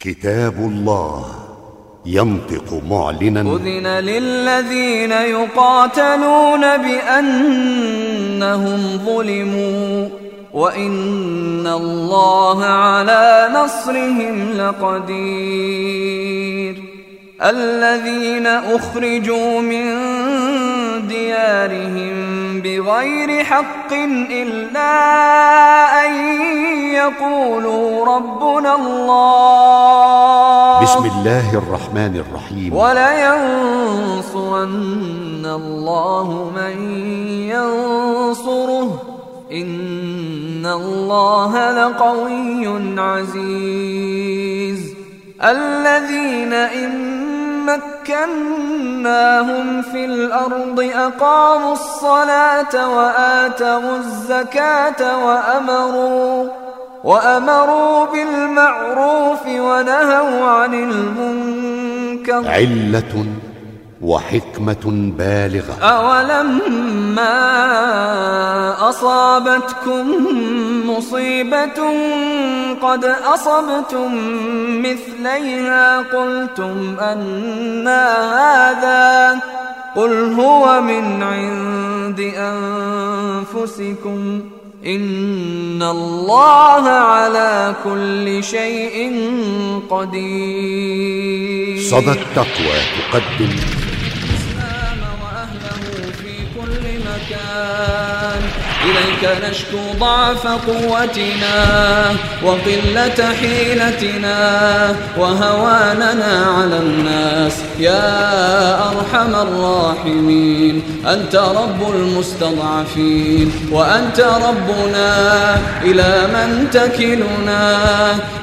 كتاب الله ينطق معلنا. أذن للذين يقاتلون بأنهم ظلموا وإن الله على نصرهم لقدير. الذين أخرجوا من ديارهم بغير حق إلا أن يقولوا ربنا الله. بسم الله الرحمن الرحيم. ولينصرن الله من ينصره. إن الله لقوي عزيز. الذين إن مكناهم في الأرض أقاموا الصلاة وآتوا الزكاة وأمروا وأمروا بالمعروف ونهوا عن المنكر. علة وحكمة بالغة. أولما أصابتكم مصيبة قد أصبتم مثليها قلتم أن هذا قل هو من عند أنفسكم. إن الله على كل شيء قدير. صدى التقوى تقدم. إليك نشكو ضعف قوتنا وقلة حيلتنا وهواننا على الناس. يا أرحم الراحمين أنت رب المستضعفين وأنت ربنا إلى من تكلنا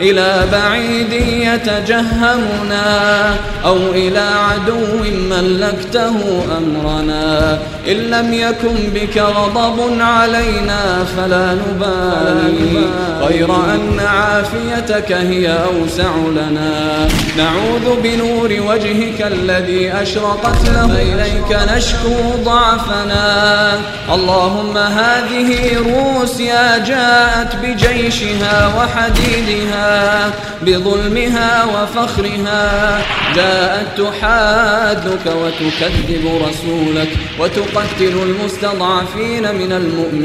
إلى بعيد يتجهمنا أو إلى عدو ملكته أمرنا. إن لم يكن بك غضب علينا فلا نبالي. غير أن عافيتك هي أوسع لنا. نعوذ بنور وجهك الذي أشرقت له. إليك نشكو ضعفنا. اللهم هذه روسيا جاءت بجيشها وحديدها بظلمها وفخرها. جاءت تحادك وتكذب رسولك وتقتل المستضعفين من المؤمنين.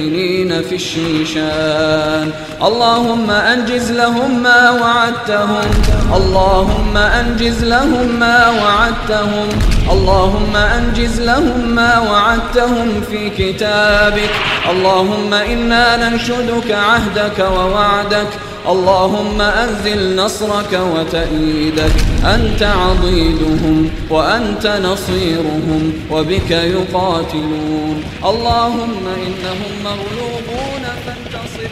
في الشيشان. اللهم أنجز لهم ما وعدتهم. اللهم أنجز لهم ما وعدتهم. اللهم أنجز لهم ما وعدتهم في كتابك. اللهم إنا ننشدك عهدك ووعدك. اللهم أنزل نصرك وتأييدك أنت عضيدهم وأنت نصيرهم وبك يقاتلون. اللهم إنهم مغلوبون فانتصر.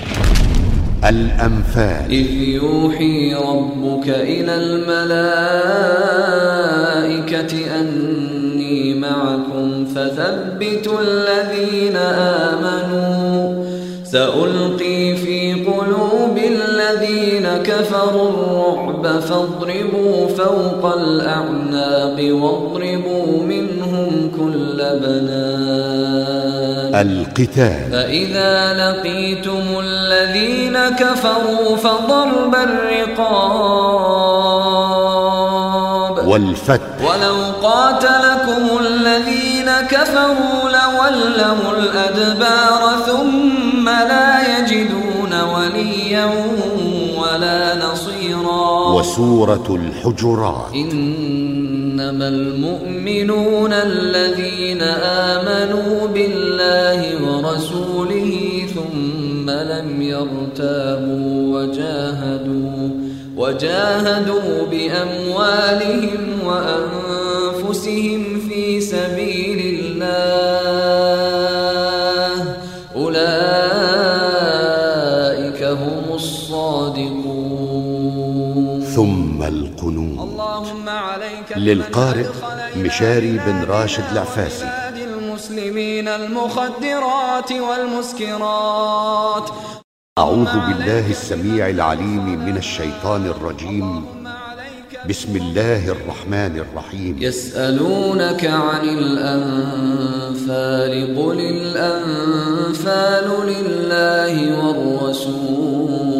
الأنفال. إذ يوحي ربك إلى الملائكة أني معكم فثبتوا الذين آمنوا. سألقي كفروا الرعب فاضربوا فوق الأعناق واضربوا منهم كل بنان. القتال. فإذا لقيتم الذين كفروا فضرب الرقاب. والفتح. ولو قاتلكم الذين كفروا لولوا الأدبار ثم لا يجدون وليا ولا نصيرا. وسورة الحجرات. إنما المؤمنون الذين آمنوا بالله ورسوله ثم لم يرتابوا وجاهدوا وجاهدوا بأموالهم وأنفسهم للقارئ مشاري بن راشد العفاسي. المسلمين المخدرات والمسكرات. أعوذ بالله السميع العليم من الشيطان الرجيم. بسم الله الرحمن الرحيم. يسألونك عن الأنفال قل الأنفال لله والرسول.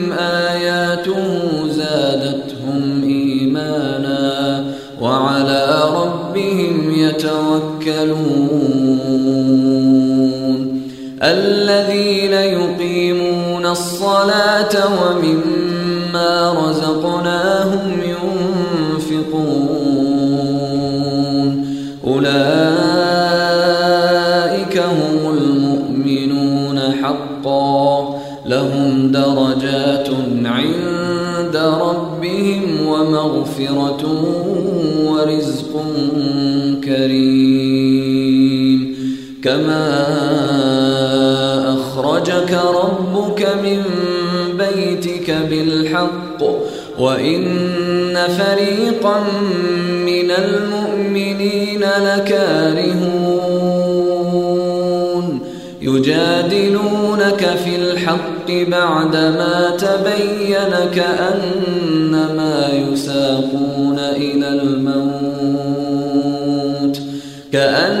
الصلاة ومما رزقناهم ينفقون. أولئك هم المؤمنون حقا. لهم درجات عند ربهم ومغفرة ورزق كريم. كما أخرجك ربك من بيتك بالحق وإن فريقا من المؤمنين لكارهون يجادلونك في الحق بعدما تبين كأنما يساقون إلى الموت كأنما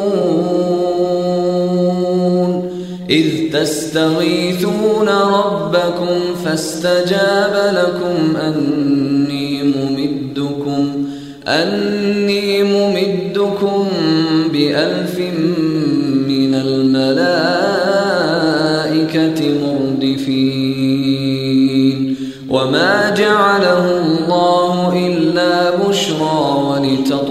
تستغيثون ربكم فاستجاب لكم أني ممدكم أني ممدكم بألف من الملائكة مردفين. وما جعله الله إلا بشرى ولتطمئن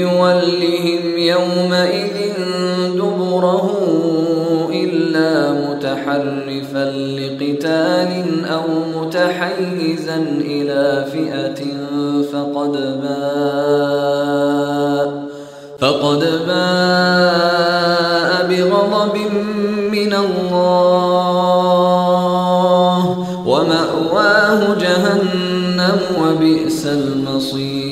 يولهم يومئذ دبره إلا متحرفا لقتال أو متحيزا إلى فئة فقد باء فقد باء بغضب من الله ومأواه جهنم وبئس المصير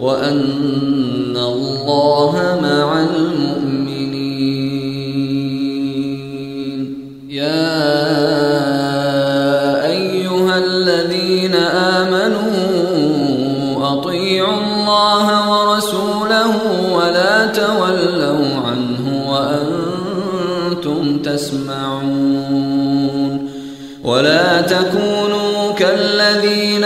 وأن الله مع المؤمنين. يا أيها الذين آمنوا أطيعوا الله ورسوله ولا تولوا عنه وأنتم تسمعون. ولا تكونوا كالذين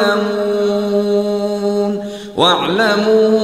تعلمون. واعلموا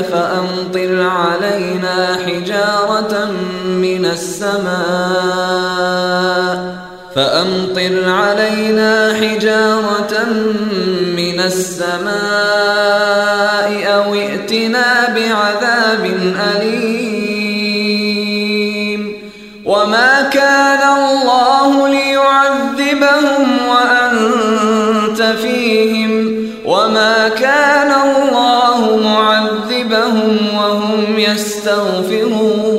فأمطر علينا حجارة من السماء. فأمطر علينا حجارة من السماء أو ائتنا بعذاب أليم. وما كان الله ليعذبهم وأنت يستغفرون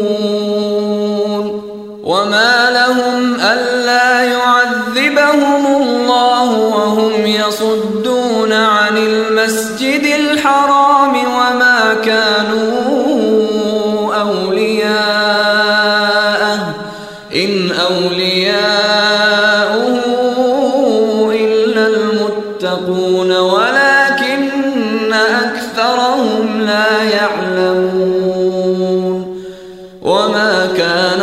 وما لهم ألا يعذبهم الله وهم يصدون عن المسجد الحرام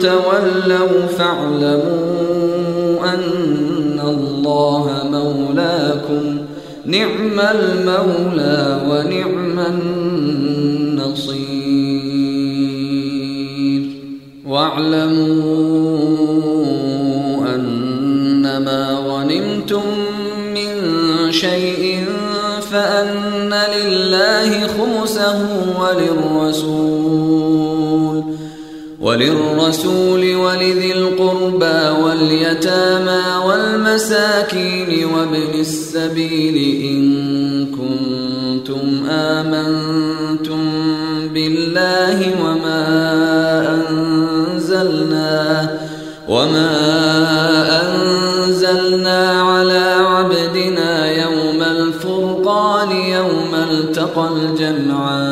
تولوا فاعلموا أن الله مولاكم. نعم المولى ونعم النصير. واعلموا أنما غنمتم من شيء فأن لله خمسه وللرسول. وللرسول ولذي القربى واليتامى والمساكين وابن السبيل إن كنتم آمنتم بالله وما أنزلنا وما أنزلنا على عبدنا يوم الفرقان يوم التقى الجمعان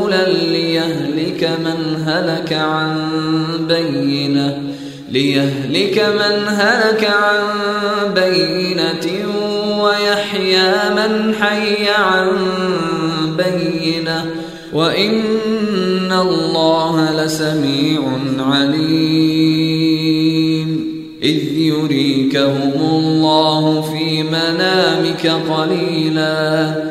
ليهلك من هلك عن بينة ليهلك من هلك عن بينة ويحيى من حي عن بينة. وإن الله لسميع عليم. إذ يريكهم الله في منامك قليلا.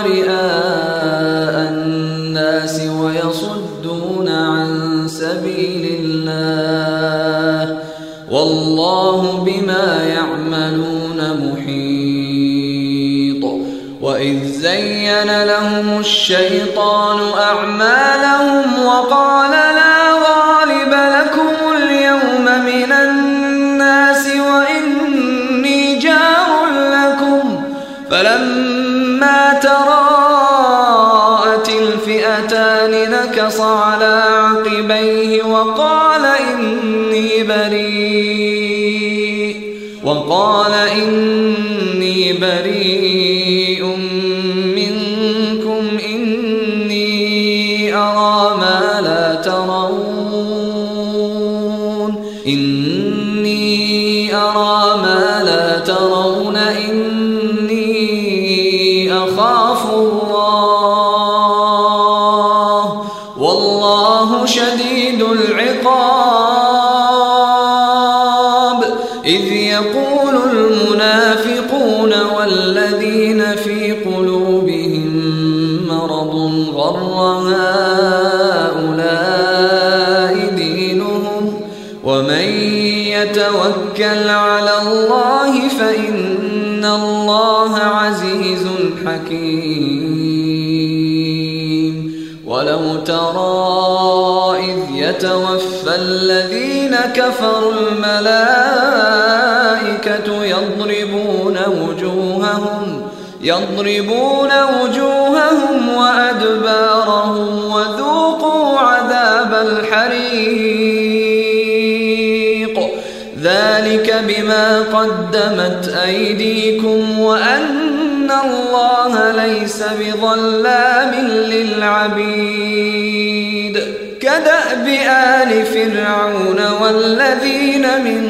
ورئاء الناس ويصدون عن سبيل الله والله بما يعملون محيط وإذ زين لهم الشيطان أعمالهم وقال إني بريء. وقال إني بريء منكم. إني أرى ما لا ترون. إني أرى ما لا ترون. كفروا الملائكة يضربون وجوههم يضربون وجوههم وأدبارهم وذوقوا عذاب الحريق. ذلك بما قدمت أيديكم وأن الله ليس بظلام للعبيد. كدأب آل فرعون والذين من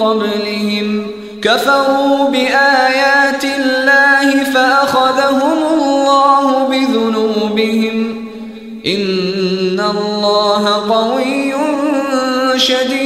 قبلهم كفروا بآيات الله فأخذهم الله بذنوبهم إن الله قوي شديد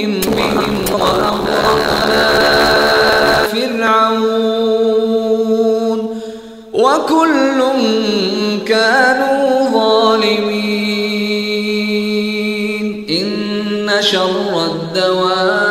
فرعون وكل كانوا ظالمين إن شر الدوام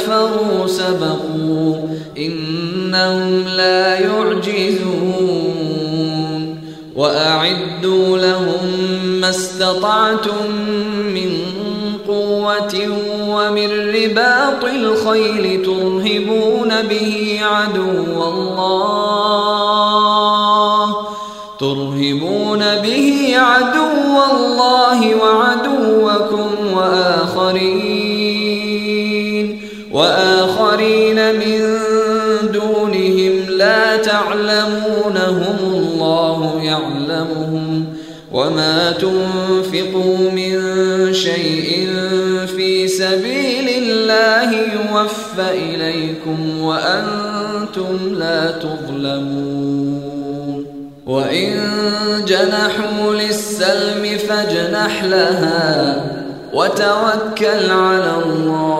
كفروا سبقوا إنهم لا يعجزون وأعدوا لهم ما استطعتم من قوة ومن رباط الخيل ترهبون به عدو الله ترهبون به عدو الله وعدوكم وآخرين وآخرين من دونهم لا تعلمونهم الله يعلمهم وما تنفقوا من شيء في سبيل الله يوفى إليكم وأنتم لا تظلمون وإن جنحوا للسلم فاجنح لها وتوكل على الله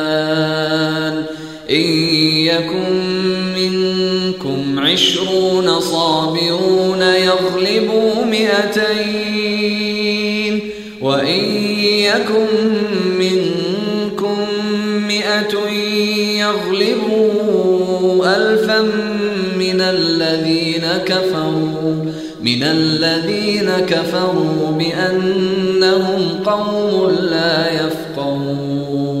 عشرون صابرون يغلبوا مئتين وإن يكن منكم مئة يغلبوا ألفا من الذين كفروا من الذين كفروا بأنهم قوم لا يفقهون.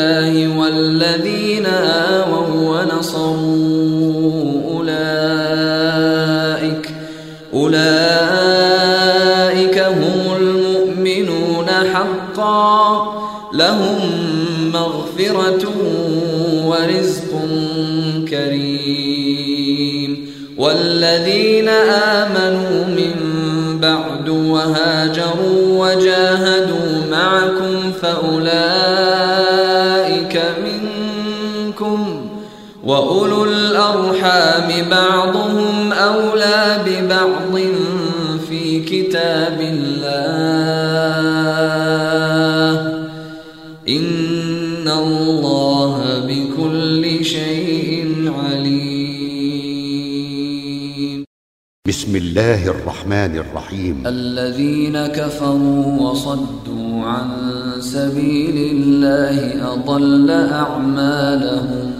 الله والذين آووا ونصروا أولئك أولئك هم المؤمنون حقا. لهم مغفرة ورزق كريم. والذين آمنوا من بعد وهاجروا وجاهدوا معكم فأولئك وأولو الأرحام بعضهم أولى ببعض في كتاب الله إن الله بكل شيء عليم بسم الله الرحمن الرحيم الذين كفروا وصدوا عن سبيل الله أضل أعمالهم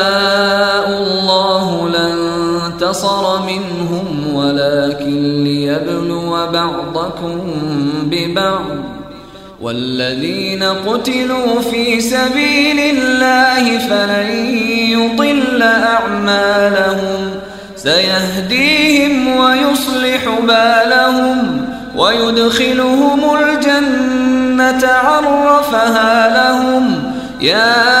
انتصر منهم ولكن ليبلو بعضكم ببعض والذين قتلوا في سبيل الله فلن يضل أعمالهم سيهديهم ويصلح بالهم ويدخلهم الجنة عرفها لهم يا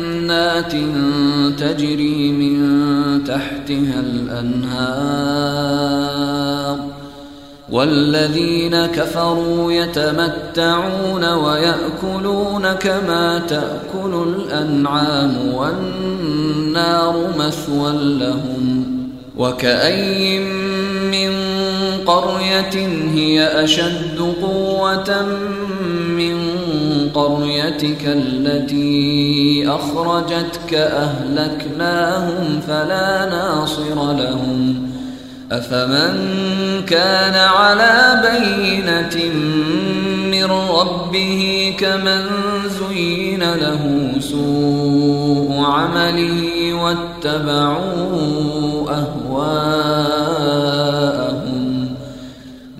تجري من تحتها الأنهار والذين كفروا يتمتعون ويأكلون كما تأكل الأنعام والنار مثوى لهم وكأي من قرية هي أشد قوة من قريتك التي أخرجتك أهلكناهم فلا ناصر لهم. أفمن كان على بينة من ربه كمن زين له سوء عمله واتبعوا أهواءهم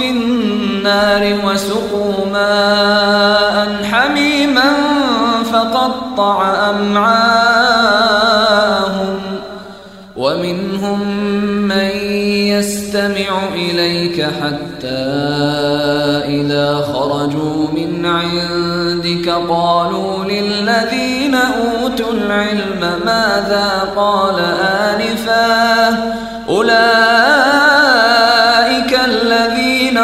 النار وسقوا ماء حميما فقطع أمعاءهم ومنهم من يستمع إليك حتى إذا خرجوا من عندك قالوا للذين أوتوا العلم ماذا قال آنفا أولئك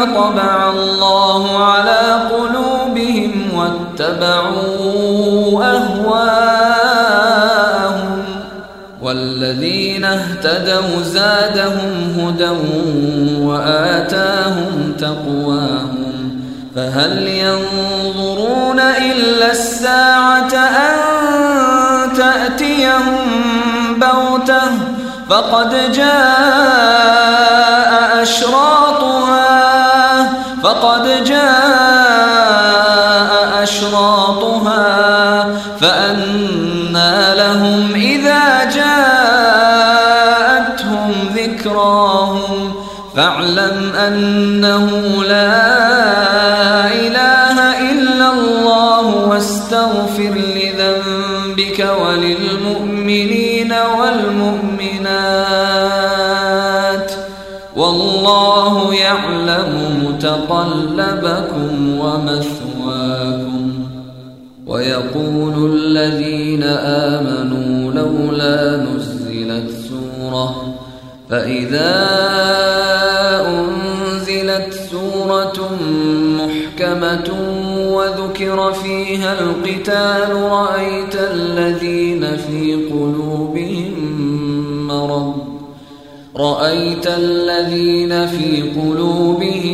طبع الله على قلوبهم واتبعوا أهواءهم والذين اهتدوا زادهم هدى وآتاهم تقواهم فهل ينظرون إلا الساعة أن تأتيهم بغتة فقد جاء أشراطها فقد جاء أشراطها فأنى لهم إذا جاءتهم ذكراهم فاعلم أنه متقلبكم ومثواكم ويقول الذين آمنوا لولا نزلت سورة فإذا أنزلت سورة محكمة وذكر فيها القتال رأيت الذين في قلوبهم مرض رأيت الذين في قلوبهم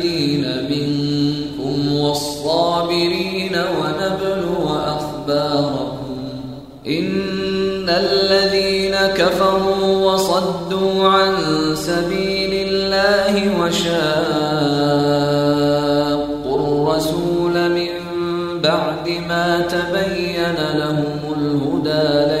كفروا وصدوا عن سبيل الله وشاقوا الرسول من بعد ما تبين لهم الهدى. لن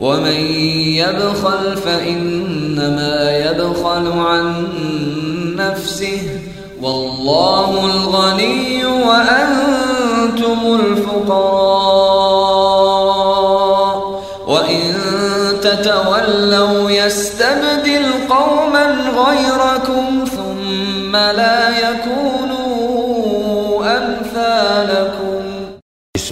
ومن يبخل فإنما يبخل عن نفسه. والله الغني وأنتم الفقراء. وإن تتولوا يستبدل قوما غيركم ثم لا يكونوا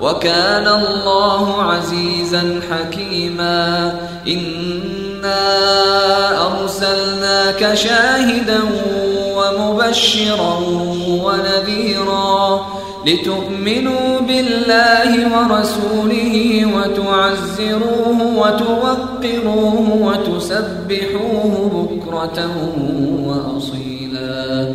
وكان الله عزيزا حكيما إنا أرسلناك شاهدا ومبشرا ونذيرا لتؤمنوا بالله ورسوله وتعزروه وتوقروه وتسبحوه بكرة وأصيلا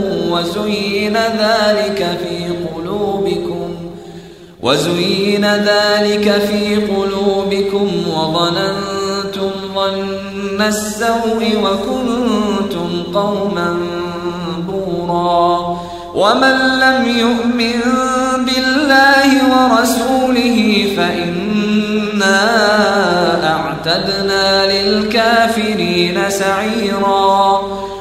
وزين ذلك في قلوبكم وزين ذلك في قلوبكم وظننتم ظن السوء وكنتم قوما بورا. ومن لم يؤمن بالله ورسوله فإنا أعتدنا للكافرين سعيرا.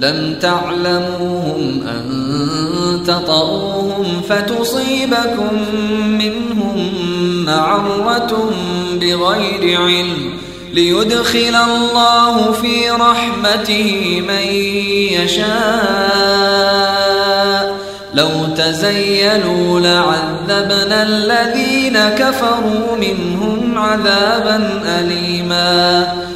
لم تعلموهم أن تطروهم فتصيبكم منهم معرة بغير علم ليدخل الله في رحمته من يشاء. لو تزيلوا لعذبنا الذين كفروا منهم عذابا أليماً.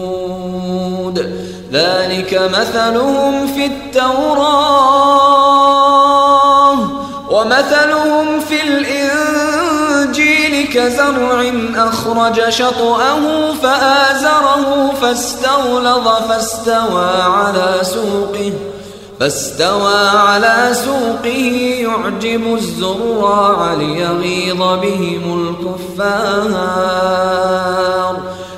ذلك مثلهم في التوراة ومثلهم في الإنجيل كزرع أخرج شطأه فآزره فاستغلظ فاستوى على سوقه فاستوى على سوقه يعجب الزراع ليغيظ بهم الكفار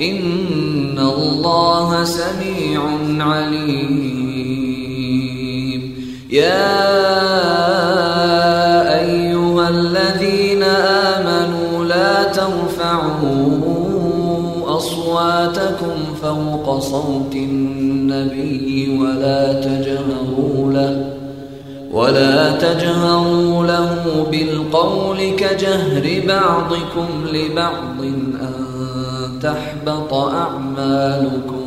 إن الله سميع عليم يا أيها الذين آمنوا لا ترفعوا أصواتكم فوق صوت النبي ولا تجهروا له ولا تجهروا له بالقول كجهر بعضكم لبعض أن تحبط أعمالكم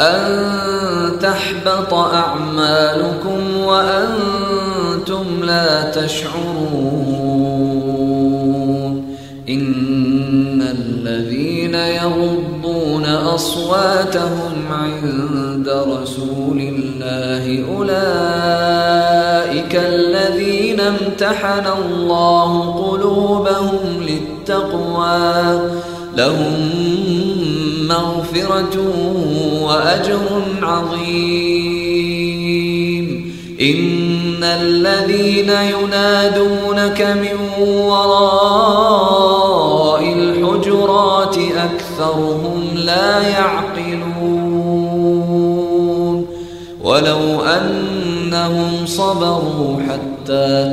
أن تحبط أعمالكم وأنتم لا تشعرون. إن الذين يغضون أصواتهم عند رسول الله أولئك الذين امتحن الله قلوبهم للتقوى. لهم مغفرة وأجر عظيم. إن الذين ينادونك من وراء الحجرات أكثرهم لا يعقلون. ولو أنهم صبروا حتى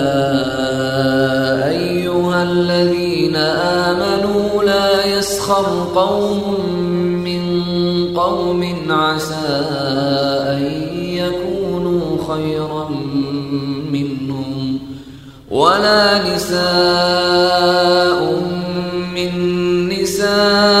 الذين آمنوا لا يسخر قوم من قوم عسى أن يكونوا خيرا منهم ولا نساء من نساء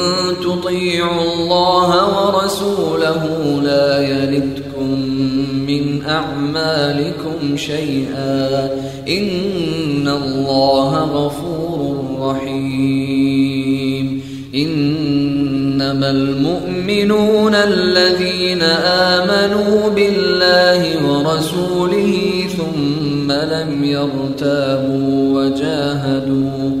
تطيعوا الله ورسوله لا يلدكم من أعمالكم شيئا إن الله غفور رحيم إنما المؤمنون الذين آمنوا بالله ورسوله ثم لم يرتابوا وجاهدوا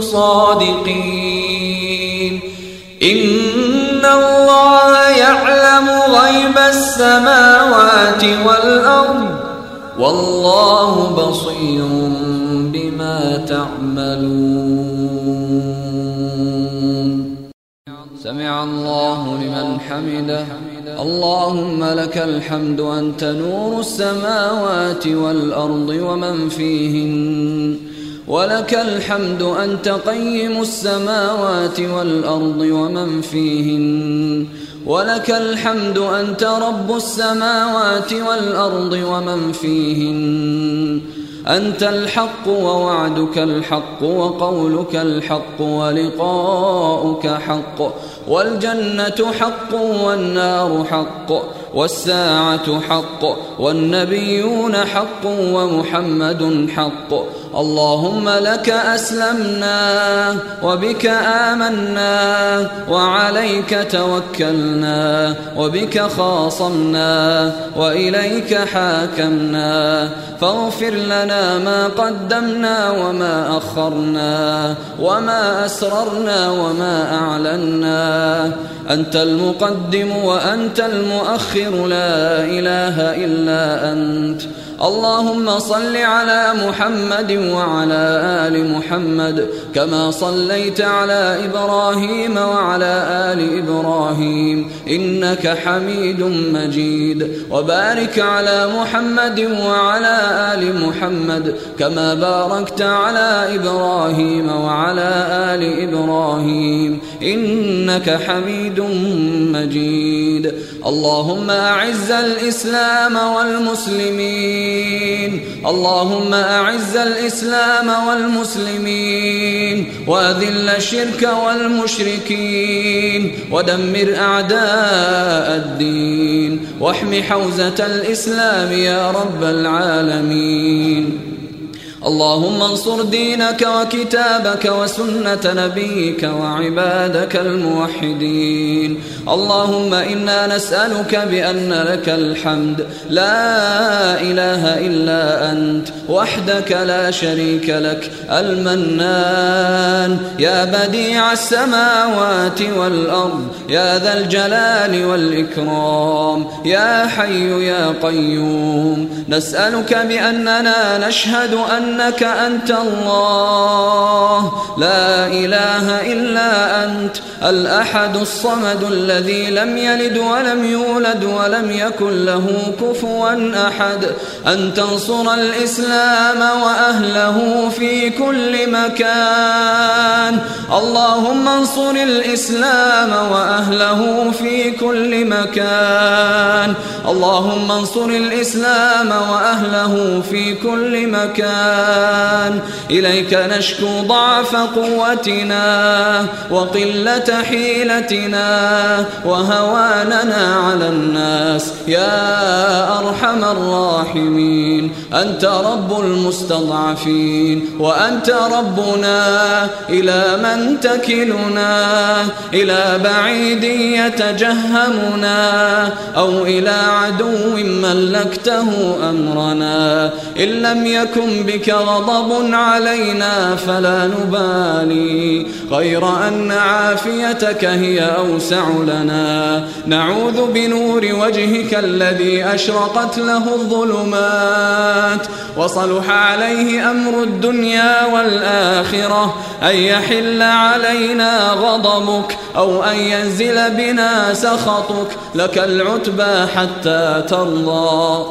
صادقين. إن الله يعلم غيب السماوات والأرض والله بصير بما تعملون. سمع الله لمن حمده. اللهم لك الحمد أنت نور السماوات والأرض ومن فيهن. ولك الحمد أنت قيم السماوات والأرض ومن فيهن. ولك الحمد أنت رب السماوات والأرض ومن فيهن. أنت الحق ووعدك الحق وقولك الحق ولقاؤك حق. والجنة حق والنار حق. والساعة حق. والنبيون حق ومحمد حق. اللهم لك أسلمنا وبك آمنا وعليك توكلنا وبك خاصمنا وإليك حاكمنا فاغفر لنا ما قدمنا وما أخرنا وما أسررنا وما أعلنا أنت المقدم وأنت المؤخر لا إله إلا أنت اللهم صل على محمد وعلى آل محمد كما صليت على إبراهيم وعلى آل إبراهيم إنك حميد مجيد وبارك على محمد وعلى آل محمد كما باركت على إبراهيم وعلى آل إبراهيم إنك حميد مجيد اللهم أعز الإسلام والمسلمين المسلمين. اللهم أعز الإسلام والمسلمين وأذل الشرك والمشركين ودمر أعداء الدين واحم حوزة الإسلام يا رب العالمين. اللهم انصر دينك وكتابك وسنة نبيك وعبادك الموحدين. اللهم إنا نسألك بأن لك الحمد. لا إله إلا أنت وحدك لا شريك لك. المنان يا بديع السماوات والأرض يا ذا الجلال والإكرام يا حي يا قيوم. نسألك بأننا نشهد أن أنك أنت الله. لا إله إلا أنت. الأحد الصمد الذي لم يلد ولم يولد ولم يكن له كفوا أحد. أن تنصر الإسلام وأهله في كل مكان. اللهم انصر الإسلام وأهله في كل مكان. اللهم انصر الإسلام وأهله في كل مكان. إليك نشكو ضعف قوتنا وقلة حيلتنا وهواننا على الناس. يا أرحم الراحمين أنت رب المستضعفين وأنت ربنا إلى من تكلنا إلى بعيد يتجهمنا أو إلى عدو ملكته أمرنا. إن لم يكن بك غضب علينا فلا نبالي غير أن عافيتك هي أوسع لنا. نعوذ بنور وجهك الذي أشرقت له الظلمات. وصلح عليه أمر الدنيا والآخرة. أن يحل علينا غضبك أو أن ينزل بنا سخطك. لك العتبى حتى ترضى.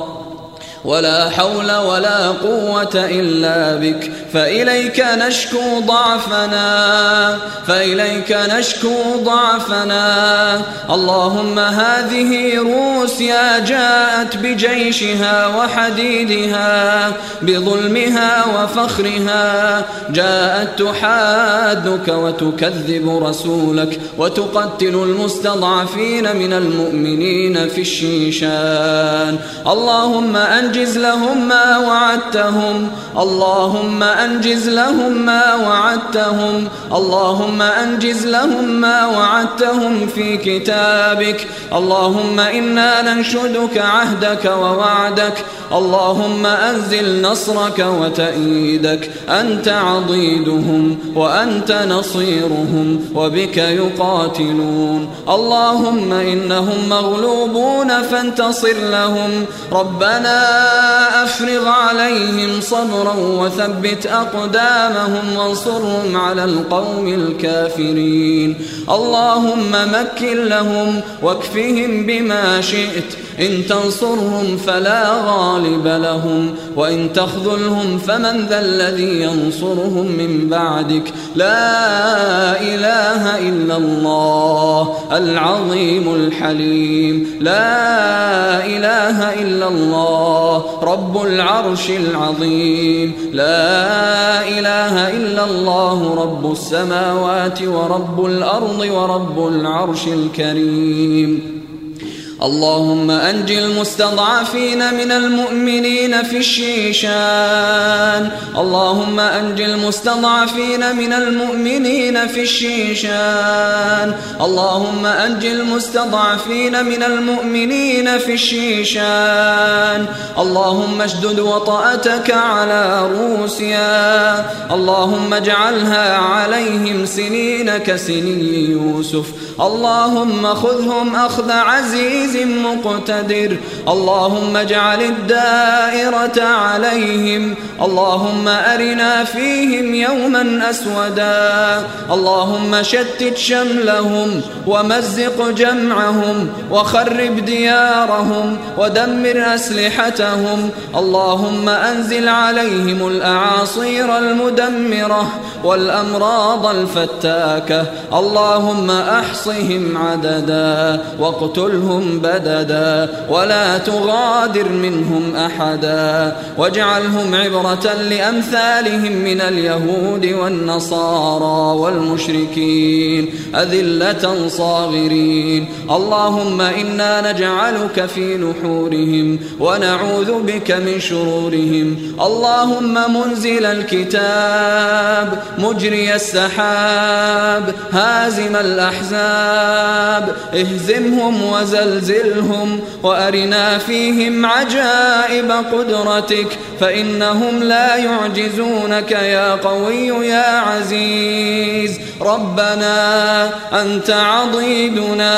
ولا حول ولا قوة إلا بك. فإليك نشكو ضعفنا فإليك نشكو ضعفنا. اللهم هذه روسيا جاءت بجيشها وحديدها بظلمها وفخرها. جاءت تحادك وتكذب رسولك وتقتل المستضعفين من المؤمنين في الشيشان. اللهم أنجز لهم ما وعدتهم. اللهم أنجز لهم ما وعدتهم. اللهم أنجز لهم ما وعدتهم في كتابك. اللهم إنا ننشدك عهدك ووعدك. اللهم أنزل نصرك وتأييدك. أنت عضيدهم وأنت نصيرهم وبك يقاتلون. اللهم إنهم مغلوبون فانتصر لهم. ربنا أفرغ عليهم صبرا وثبت أقدامهم وانصرهم على القوم الكافرين. اللهم مكن لهم واكفهم بما شئت إن تنصرهم فلا غالب لهم وإن تخذلهم فمن ذا الذي ينصرهم من بعدك؟ لا إله إلا الله العظيم الحليم. لا إله إلا الله رب العرش العظيم. لا إله إلا الله رب السماوات ورب الأرض ورب العرش الكريم. اللهم أنج المستضعفين من المؤمنين في الشيشان. اللهم أنج المستضعفين من المؤمنين في الشيشان. اللهم أنج المستضعفين من المؤمنين في الشيشان. اللهم اشدد وطأتك على روسيا. اللهم اجعلها عليهم سنين كسني يوسف. اللهم خذهم أخذ عزيز مقتدر. اللهم اجعل الدائرة عليهم. اللهم أرنا فيهم يوما أسودا. اللهم شتت شملهم ومزق جمعهم وخرب ديارهم ودمر أسلحتهم. اللهم أنزل عليهم الأعاصير المدمرة والأمراض الفتاكة. اللهم أحصهم عددا واقتلهم بددا ولا تغادر منهم أحدا واجعلهم عبرة لأمثالهم من اليهود والنصارى والمشركين أذلة صاغرين اللهم إنا نجعلك في نحورهم ونعوذ بك من شرورهم اللهم منزل الكتاب مجري السحاب هازم الأحزاب اهزمهم وزلزلهم وأرنا فيهم عجائب قدرتك فإنهم لا يعجزونك يا قوي يا عزيز. ربنا أنت عضيدنا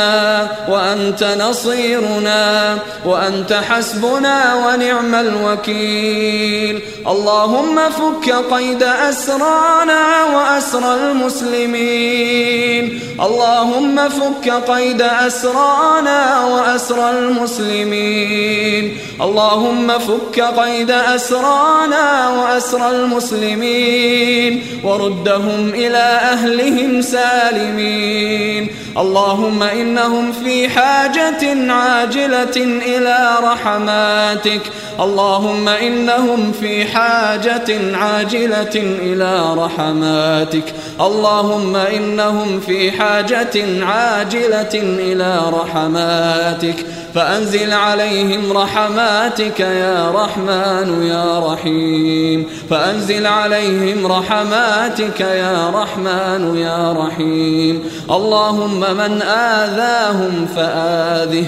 وأنت نصيرنا وأنت حسبنا ونعم الوكيل. اللهم فك قيد أسرانا وأسر المسلمين. اللهم فك قيد أسرانا وأسر المسلمين. اللهم فك قيد أسرانا وأسر المسلمين. وردهم إلى أهلهم سالمين. اللهم إنهم في حاجة عاجلة إلى رحماتك. اللهم إنهم في حاجة عاجلة إلى رحماتك. اللهم إنهم في حاجة عاجلة إلى رحماتك. فأنزل عليهم رحماتك يا رحمن يا رحيم. فأنزل عليهم رحماتك يا رحمن يا رحيم. اللهم من آذاهم فآذه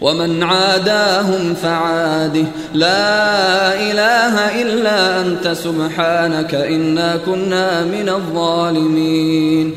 ومن عاداهم فعاده. لا إله إلا أنت سبحانك إنا كنا من الظالمين.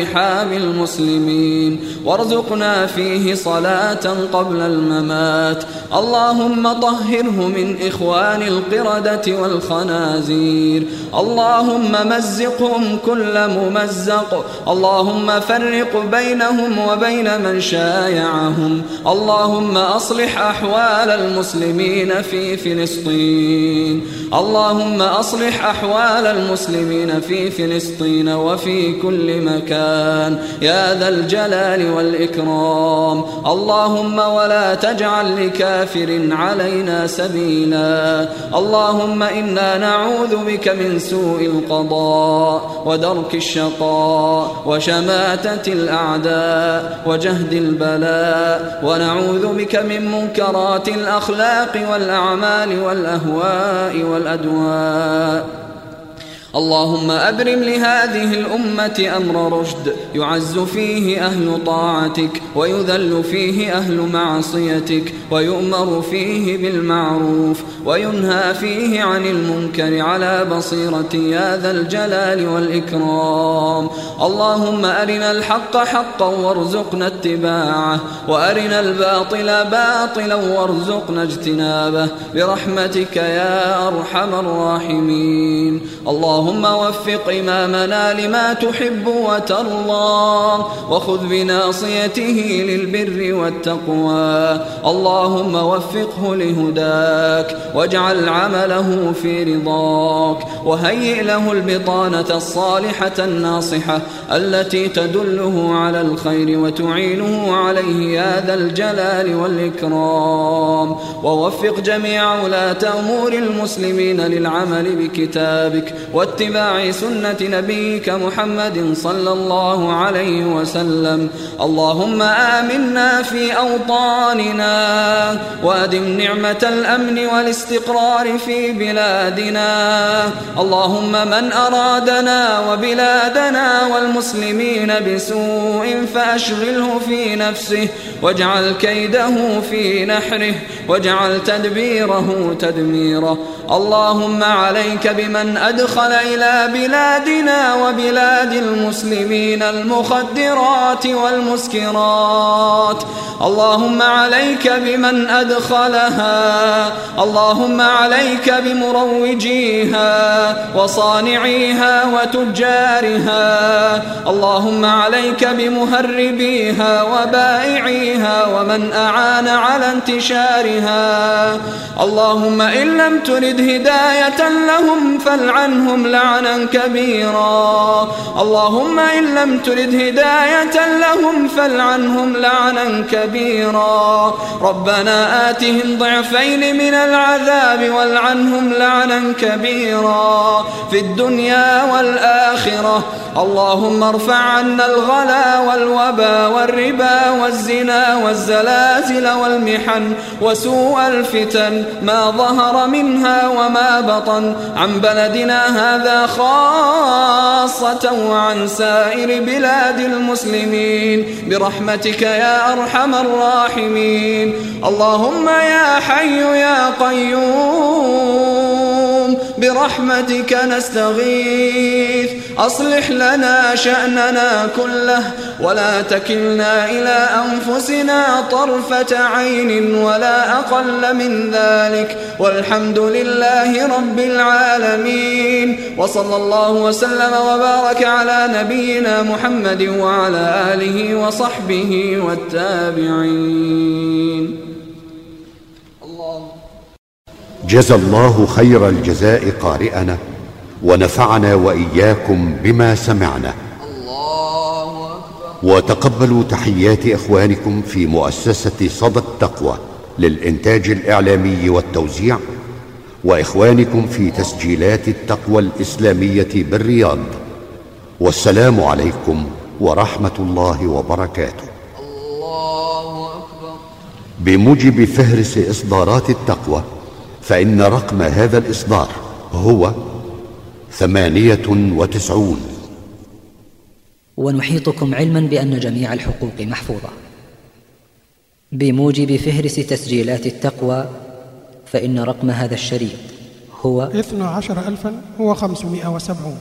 المسلمين وارزقنا فيه صلاة قبل الممات. اللهم طهره من إخوان القردة والخنازير. اللهم مزقهم كل ممزق. اللهم فرق بينهم وبين من شايعهم. اللهم أصلح أحوال المسلمين في فلسطين. اللهم أصلح أحوال المسلمين في فلسطين وفي كل مكان. الرحمن يا ذا الجلال والإكرام. اللهم ولا تجعل لكافر علينا سبيلا. اللهم إنا نعوذ بك من سوء القضاء ودرك الشقاء وشماتة الأعداء وجهد البلاء. ونعوذ بك من منكرات الأخلاق والأعمال والأهواء والأدواء. اللهم أبرم لهذه الأمة أمر رشد يعز فيه أهل طاعتك ويذل فيه أهل معصيتك ويؤمر فيه بالمعروف وينهى فيه عن المنكر على بصيرة يا ذا الجلال والإكرام. اللهم أرنا الحق حقا وارزقنا اتباعه وأرنا الباطل باطلا وارزقنا اجتنابه. برحمتك يا أرحم الراحمين. اللهم اللهم وفق إمامنا لما تحب وترضى وخذ بناصيته للبر والتقوى. اللهم وفقه لهداك واجعل عمله في رضاك وهيئ له البطانة الصالحة الناصحة التي تدله على الخير وتعينه عليه يا ذا الجلال والإكرام. ووفق جميع ولاة أمور المسلمين للعمل بكتابك واتباع سنة نبيك محمد صلى الله عليه وسلم. اللهم آمنا في أوطاننا وأدم نعمة الأمن والاستقرار في بلادنا. اللهم من أرادنا وبلادنا والمسلمين بسوء فأشغله في نفسه واجعل كيده في نحره واجعل تدبيره تدميره. اللهم عليك بمن أدخل إلى بلادنا وبلاد المسلمين المخدرات والمسكرات. اللهم عليك بمن أدخلها اللهم عليك بمروجيها وصانعيها وتجارها اللهم عليك بمهربيها وبائعيها ومن أعان على انتشارها. اللهم إن لم ترد هداية لهم فالعنهم لعنا كبيرا. اللهم إن لم ترد هداية لهم فالعنهم لعنا كبيرا. ربنا آتهم ضعفين من العذاب والعنهم لعنا كبيرا. في الدنيا والآخرة اللهم ارفع عنا الغلا والوبا والربا والزنا والزلازل والمحن وسوء الفتن ما ظهر منها وما بطن. عن بلدنا هذا خاصة وعن سائر بلاد المسلمين. برحمتك يا أرحم الراحمين. اللهم يا حي يا قيوم. برحمتك نستغيث. أصلح لنا شأننا كله ولا تكلنا إلى أنفسنا طرفة عين ولا أقل من ذلك. والحمد لله رب العالمين. وصلى الله وسلم وبارك على نبينا محمد وعلى آله وصحبه والتابعين الله جزى الله خير الجزاء قارئنا ونفعنا وإياكم بما سمعنا. الله أكبر. وتقبلوا تحيات إخوانكم في مؤسسة صدى التقوى للإنتاج الإعلامي والتوزيع وإخوانكم في تسجيلات التقوى الإسلامية بالرياض. والسلام عليكم ورحمة الله وبركاته. الله أكبر. بموجب فهرس إصدارات التقوى فإن رقم هذا الإصدار هو ثمانية وتسعون. ونحيطكم علما بأن جميع الحقوق محفوظة. بموجب فهرس تسجيلات التقوى فإن رقم هذا الشريط هو اثنا عشر ألفا وخمسمائة وسبعون.